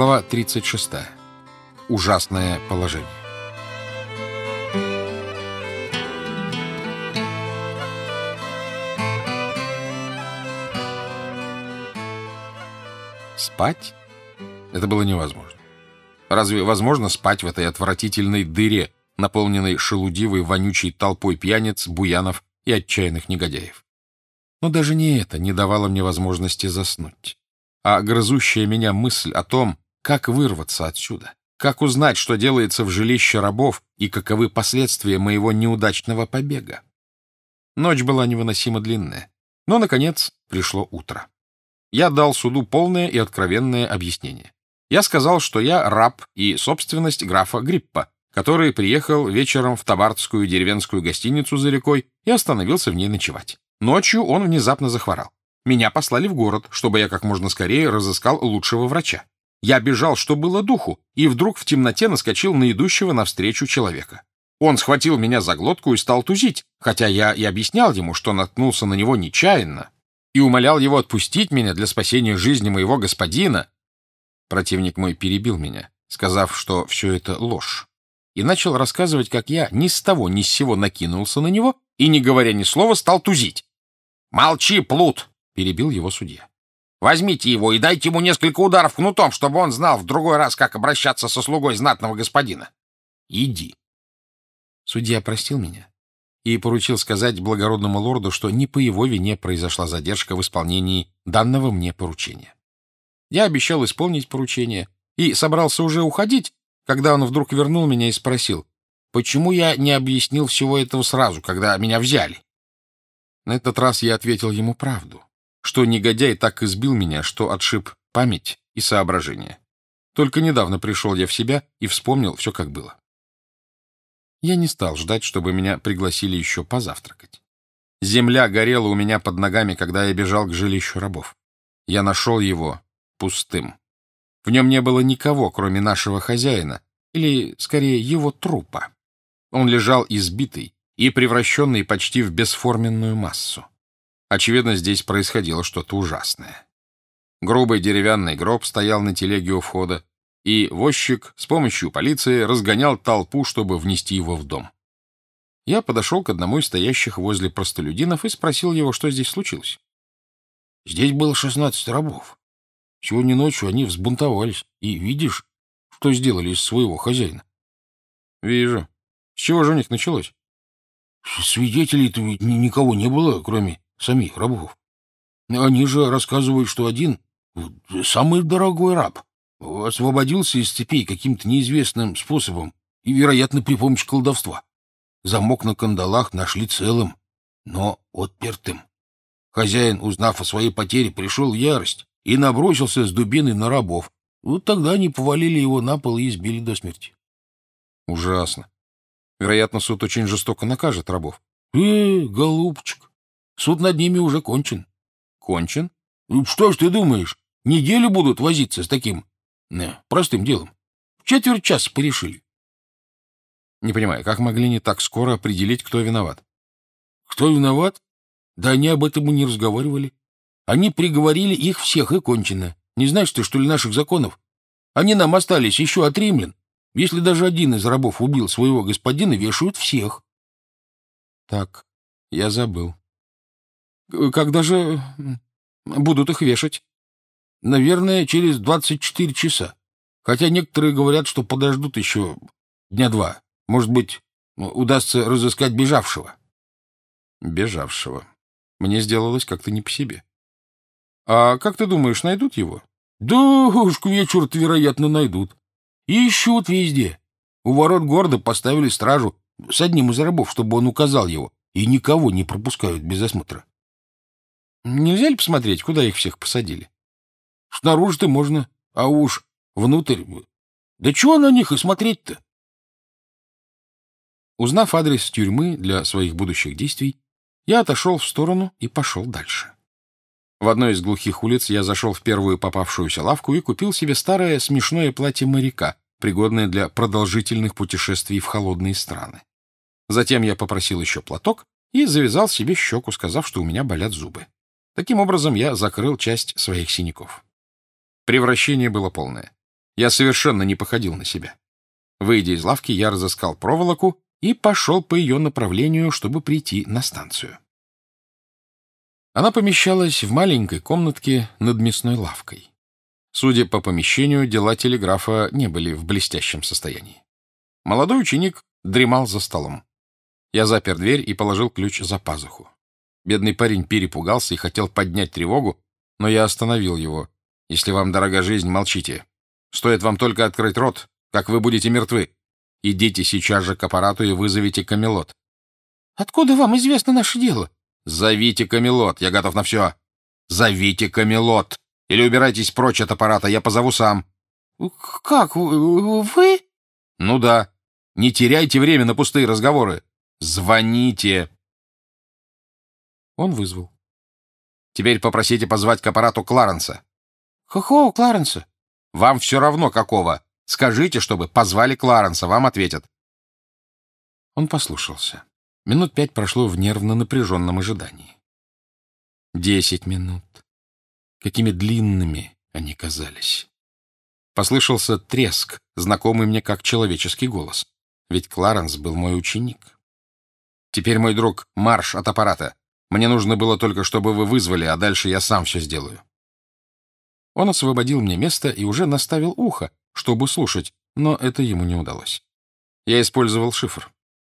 Глава 36. Ужасное положение. Спать? Это было невозможно. Разве возможно спать в этой отвратительной дыре, наполненной шелудивой, вонючей толпой пьяниц, буянов и отчаянных негодяев? Но даже не это не давало мне возможности заснуть. А грызущая меня мысль о том, как вырваться отсюда, как узнать, что делается в жилище рабов и каковы последствия моего неудачного побега. Ночь была невыносимо длинная, но, наконец, пришло утро. Я дал суду полное и откровенное объяснение. Я сказал, что я раб и собственность графа Гриппа, который приехал вечером в Табардскую деревенскую гостиницу за рекой и остановился в ней ночевать. Ночью он внезапно захворал. Меня послали в город, чтобы я как можно скорее разыскал лучшего врача. Я бежал, что было духу, и вдруг в темноте наскочил на идущего навстречу человека. Он схватил меня за глотку и стал тузить, хотя я и объяснял ему, что наткнулся на него нечаянно, и умолял его отпустить меня для спасения жизни моего господина. Противник мой перебил меня, сказав, что все это ложь, и начал рассказывать, как я ни с того ни с сего накинулся на него и, не говоря ни слова, стал тузить. «Молчи, плут!» — перебил его судья. «Возьмите его и дайте ему несколько ударов кнутом, чтобы он знал в другой раз, как обращаться со слугой знатного господина. Иди». Судья простил меня и поручил сказать благородному лорду, что не по его вине произошла задержка в исполнении данного мне поручения. Я обещал исполнить поручение и собрался уже уходить, когда он вдруг вернул меня и спросил, почему я не объяснил всего этого сразу, когда меня взяли. На этот раз я ответил ему правду, что негодяй так избил меня, что отшиб память и соображение. Только недавно пришел я в себя и вспомнил все, как было. Я не стал ждать, чтобы меня пригласили еще позавтракать. Земля горела у меня под ногами, когда я бежал к жилищу рабов. Я нашел его пустым. В нем не было никого, кроме нашего хозяина, или, скорее, его трупа. Он лежал избитый, и превращенный почти в бесформенную массу. Очевидно, здесь происходило что-то ужасное. Грубый деревянный гроб стоял на телеге у входа, и возчик с помощью полиции разгонял толпу, чтобы внести его в дом. Я подошел к одному из стоящих возле простолюдинов и спросил его, что здесь случилось. Здесь было шестнадцать рабов. Сегодня ночью они взбунтовались, и видишь, что сделали из своего хозяина? — Вижу. С чего же у них началось? Свидетелей-то ведь никого не было, кроме самих рабов. Они же рассказывают, что один, самый дорогой раб, освободился из цепей каким-то неизвестным способом и, вероятно, при помощи колдовства. Замок на кандалах нашли целым, но отпертым. Хозяин, узнав о своей потере, пришел в ярость и набросился с дубиной на рабов. Вот тогда они повалили его на пол и избили до смерти. Ужасно. Вероятно, суд очень жестоко накажет рабов. — Э, голубчик, суд над ними уже кончен. — Кончен? Ну, — Что ж ты думаешь, неделю будут возиться с таким не, простым делом? В четверть часа порешили. — Не понимаю, как могли не так скоро определить, кто виноват? — Кто виноват? Да они об этом и не разговаривали. Они приговорили их всех и кончено. Не знаешь ты, что ли, наших законов? Они нам остались еще от римлян. Если даже один из рабов убил своего господина, вешают всех. Так, я забыл. Когда же будут их вешать? Наверное, через 24 часа. Хотя некоторые говорят, что подождут еще дня два. Может быть, удастся разыскать бежавшего. Бежавшего. Мне сделалось как-то не по себе. А как ты думаешь, найдут его? Да уж к вечеру вероятно, найдут. Ищут везде. У ворот города поставили стражу с одним из рабов, чтобы он указал его, и никого не пропускают без осмотра. Нельзя ли посмотреть, куда их всех посадили? Снаружи-то можно, а уж внутрь... Да чего на них и смотреть-то? Узнав адрес тюрьмы для своих будущих действий, я отошел в сторону и пошел дальше. В одной из глухих улиц я зашел в первую попавшуюся лавку и купил себе старое смешное платье моряка, пригодное для продолжительных путешествий в холодные страны. Затем я попросил еще платок и завязал себе щеку, сказав, что у меня болят зубы. Таким образом, я закрыл часть своих синяков. Превращение было полное. Я совершенно не походил на себя. Выйдя из лавки, я разыскал проволоку и пошел по ее направлению, чтобы прийти на станцию. Она помещалась в маленькой комнатке над мясной лавкой. Судя по помещению, дела телеграфа не были в блестящем состоянии. Молодой ученик дремал за столом. Я запер дверь и положил ключ за пазуху. Бедный парень перепугался и хотел поднять тревогу, но я остановил его. «Если вам дорога жизнь, молчите. Стоит вам только открыть рот, как вы будете мертвы. Идите сейчас же к аппарату и вызовите Камелот». «Откуда вам известно наше дело?» «Зовите Камелот, я готов на все. Зовите Камелот, или убирайтесь прочь от аппарата, я позову сам». «Как, вы?» «Ну да. Не теряйте время на пустые разговоры. Звоните!» Он вызвал. «Теперь попросите позвать к аппарату Кларенса». «Какого Кларенса?» «Вам все равно какого. Скажите, чтобы позвали Кларенса, вам ответят». Он послушался. Минут пять прошло в нервно-напряженном ожидании. Десять минут. Какими длинными они казались. Послышался треск, знакомый мне как человеческий голос. Ведь Кларенс был мой ученик. Теперь, мой друг, марш от аппарата. Мне нужно было только, чтобы вы вызвали, а дальше я сам все сделаю. Он освободил мне место и уже наставил ухо, чтобы слушать, но это ему не удалось. Я использовал шифр.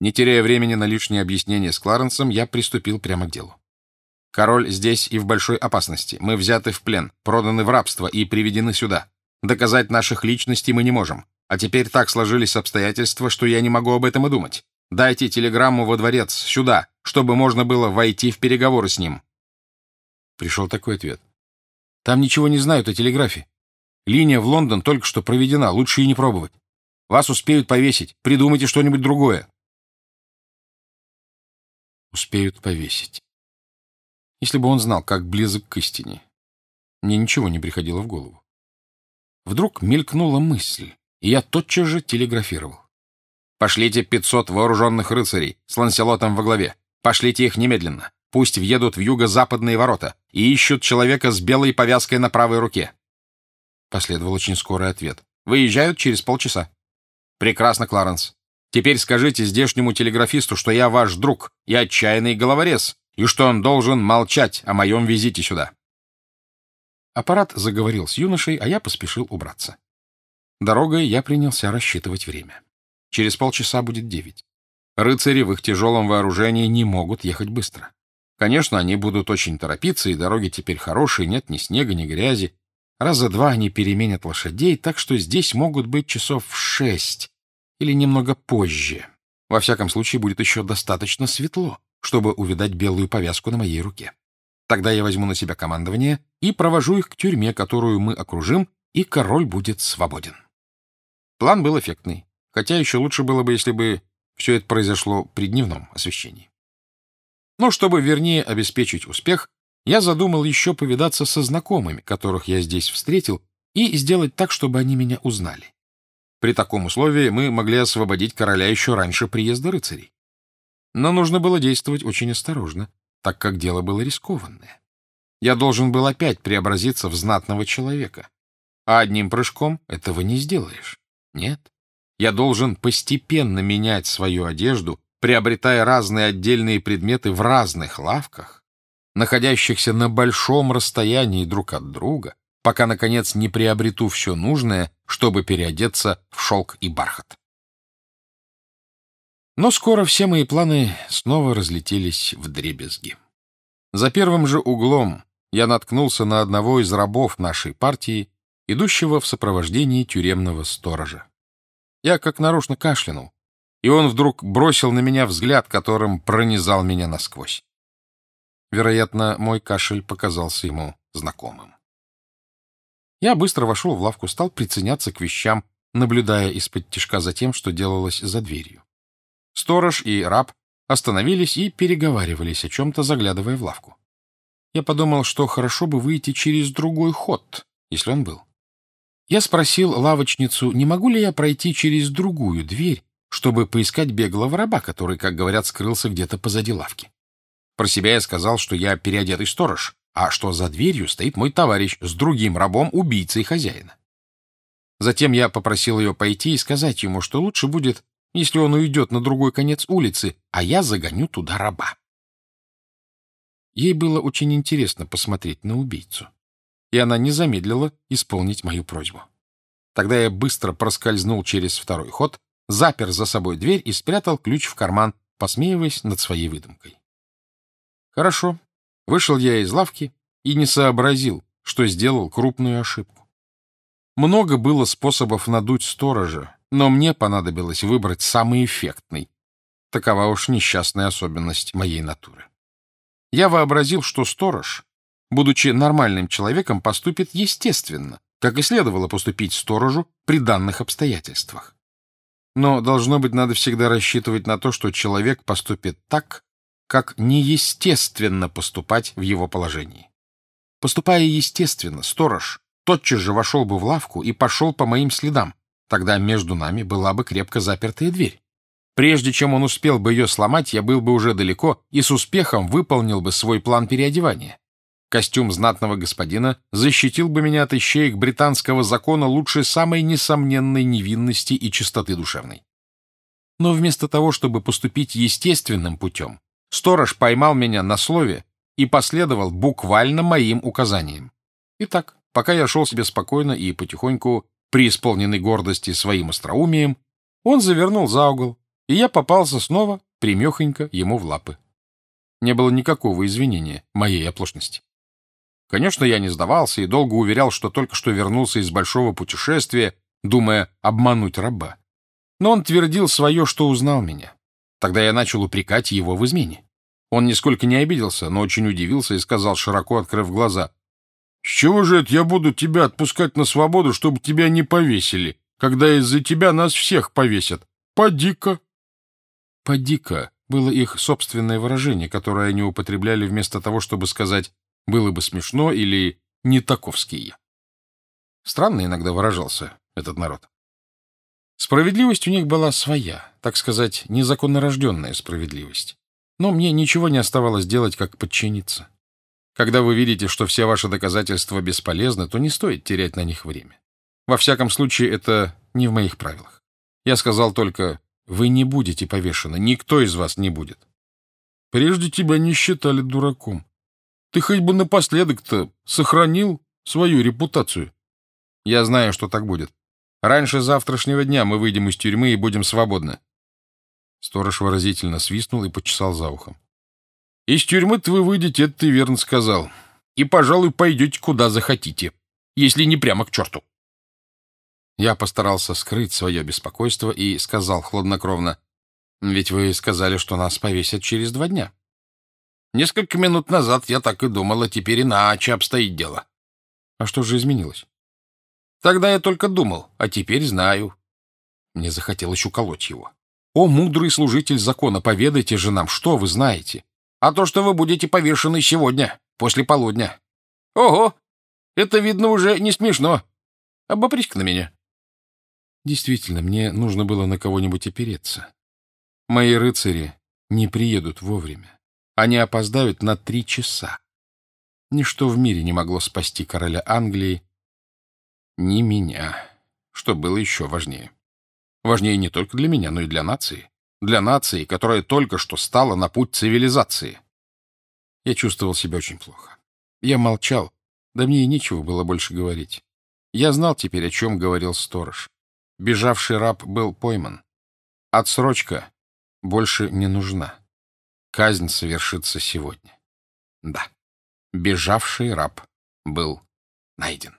Не теряя времени на лишние объяснения с Кларенсом, я приступил прямо к делу. Король здесь и в большой опасности. Мы взяты в плен, проданы в рабство и приведены сюда. Доказать наших личностей мы не можем. А теперь так сложились обстоятельства, что я не могу об этом и думать. Дайте телеграмму во дворец, сюда, чтобы можно было войти в переговоры с ним. Пришел такой ответ. Там ничего не знают о телеграфе. Линия в Лондон только что проведена, лучше и не пробовать. Вас успеют повесить. Придумайте что-нибудь другое. Успеют повесить. Если бы он знал, как близок к истине. Мне ничего не приходило в голову. Вдруг мелькнула мысль, и я тотчас же телеграфировал. «Пошлите пятьсот вооруженных рыцарей с Ланселотом во главе. Пошлите их немедленно. Пусть въедут в юго-западные ворота и ищут человека с белой повязкой на правой руке». Последовал очень скорый ответ. «Выезжают через полчаса». «Прекрасно, Кларенс. Теперь скажите здешнему телеграфисту, что я ваш друг и отчаянный головорез, и что он должен молчать о моем визите сюда». Аппарат заговорил с юношей, а я поспешил убраться. Дорогой я принялся рассчитывать время. Через полчаса будет девять. Рыцари в их тяжелом вооружении не могут ехать быстро. Конечно, они будут очень торопиться, и дороги теперь хорошие, нет ни снега, ни грязи. Раза два они переменят лошадей, так что здесь могут быть часов в шесть или немного позже. Во всяком случае, будет еще достаточно светло, чтобы увидать белую повязку на моей руке. Тогда я возьму на себя командование и провожу их к тюрьме, которую мы окружим, и король будет свободен. План был эффектный, хотя еще лучше было бы, если бы все это произошло при дневном освещении. Но чтобы вернее обеспечить успех, я задумал еще повидаться со знакомыми, которых я здесь встретил, и сделать так, чтобы они меня узнали. При таком условии мы могли освободить короля еще раньше приезда рыцарей. Но нужно было действовать очень осторожно, так как дело было рискованное. Я должен был опять преобразиться в знатного человека. А одним прыжком этого не сделаешь. Нет. Я должен постепенно менять свою одежду, приобретая разные отдельные предметы в разных лавках, находящихся на большом расстоянии друг от друга, пока, наконец, не приобрету все нужное, чтобы переодеться в шелк и бархат. Но скоро все мои планы снова разлетелись в дребезги. За первым же углом я наткнулся на одного из рабов нашей партии, идущего в сопровождении тюремного сторожа. Я как нарочно кашлянул, и он вдруг бросил на меня взгляд, которым пронизал меня насквозь. Вероятно, мой кашель показался ему знакомым. Я быстро вошел в лавку, стал приценяться к вещам, наблюдая из-под тишка за тем, что делалось за дверью. Сторож и раб остановились и переговаривались о чем-то, заглядывая в лавку. Я подумал, что хорошо бы выйти через другой ход, если он был. Я спросил лавочницу, не могу ли я пройти через другую дверь, чтобы поискать беглого раба, который, как говорят, скрылся где-то позади лавки. Про себя я сказал, что я переодетый сторож, а что за дверью стоит мой товарищ с другим рабом, убийцей хозяина. Затем я попросил ее пойти и сказать ему, что лучше будет, если он уйдет на другой конец улицы, а я загоню туда раба. Ей было очень интересно посмотреть на убийцу, и она не замедлила исполнить мою просьбу. Тогда я быстро проскользнул через второй ход, запер за собой дверь и спрятал ключ в карман, посмеиваясь над своей выдумкой. Хорошо. Вышел я из лавки и не сообразил, что сделал крупную ошибку. Много было способов надуть сторожа, но мне понадобилось выбрать самый эффектный. Такова уж несчастная особенность моей натуры. Я вообразил, что сторож, будучи нормальным человеком, поступит естественно, как и следовало поступить сторожу при данных обстоятельствах. Но, должно быть, надо всегда рассчитывать на то, что человек поступит так, как неестественно поступать в его положении. Поступая естественно, сторож тотчас же вошел бы в лавку и пошел по моим следам, тогда между нами была бы крепко запертая дверь. Прежде чем он успел бы ее сломать, я был бы уже далеко и с успехом выполнил бы свой план переодевания. Костюм знатного господина защитил бы меня от ищеек британского закона лучше самой несомненной невинности и чистоты душевной. Но вместо того, чтобы поступить естественным путем, сторож поймал меня на слове и последовал буквально моим указаниям. Итак, пока я шел себе спокойно и потихоньку, преисполненный гордости своим остроумием, он завернул за угол, и я попался снова примехонько ему в лапы. Не было никакого извинения моей оплошности. Конечно, я не сдавался и долго уверял, что только что вернулся из большого путешествия, думая обмануть раба. Но он твердил свое, что узнал меня. Тогда я начал упрекать его в измене. Он нисколько не обиделся, но очень удивился и сказал, широко открыв глаза, «С чего же это я буду тебя отпускать на свободу, чтобы тебя не повесили, когда из-за тебя нас всех повесят? Поди-ка!» «Поди-ка» было их собственное выражение, которое они употребляли вместо того, чтобы сказать «было бы смешно» или «не таковский Странно иногда выражался этот народ. Справедливость у них была своя, так сказать, незаконно рожденная справедливость. Но мне ничего не оставалось делать, как подчиниться. Когда вы видите, что все ваши доказательства бесполезны, то не стоит терять на них время. Во всяком случае, это не в моих правилах. Я сказал только вы не будете повешены, никто из вас не будет. Прежде тебя не считали дураком. Ты хоть бы напоследок-то сохранил свою репутацию. Я знаю, что так будет. Раньше завтрашнего дня мы выйдем из тюрьмы и будем свободны. Сторож выразительно свистнул и почесал за ухом. Из тюрьмы-то вы выйдете, это ты верно сказал. И, пожалуй, пойдете куда захотите, если не прямо к черту. Я постарался скрыть свое беспокойство и сказал хладнокровно, «Ведь вы сказали, что нас повесят через два дня». Несколько минут назад я так и думал, а теперь иначе обстоит дело. А что же изменилось? Тогда я только думал, а теперь знаю. Мне захотелось уколоть его. О, мудрый служитель закона, поведайте же нам, что вы знаете. А то, что вы будете повешены сегодня, после полудня. Ого! Это, видно, уже не смешно. Обопрись-ка на меня. Действительно, мне нужно было на кого-нибудь опереться. Мои рыцари не приедут вовремя. Они опоздают на три часа. Ничто в мире не могло спасти короля Англии, ни меня, что было еще важнее. Важнее не только для меня, но и для нации. Для нации, которая только что стала на путь цивилизации. Я чувствовал себя очень плохо. Я молчал, да мне и нечего было больше говорить. Я знал теперь, о чем говорил сторож. Бежавший раб был пойман. Отсрочка больше не нужна. Казнь совершится сегодня. Да, бежавший раб был найден.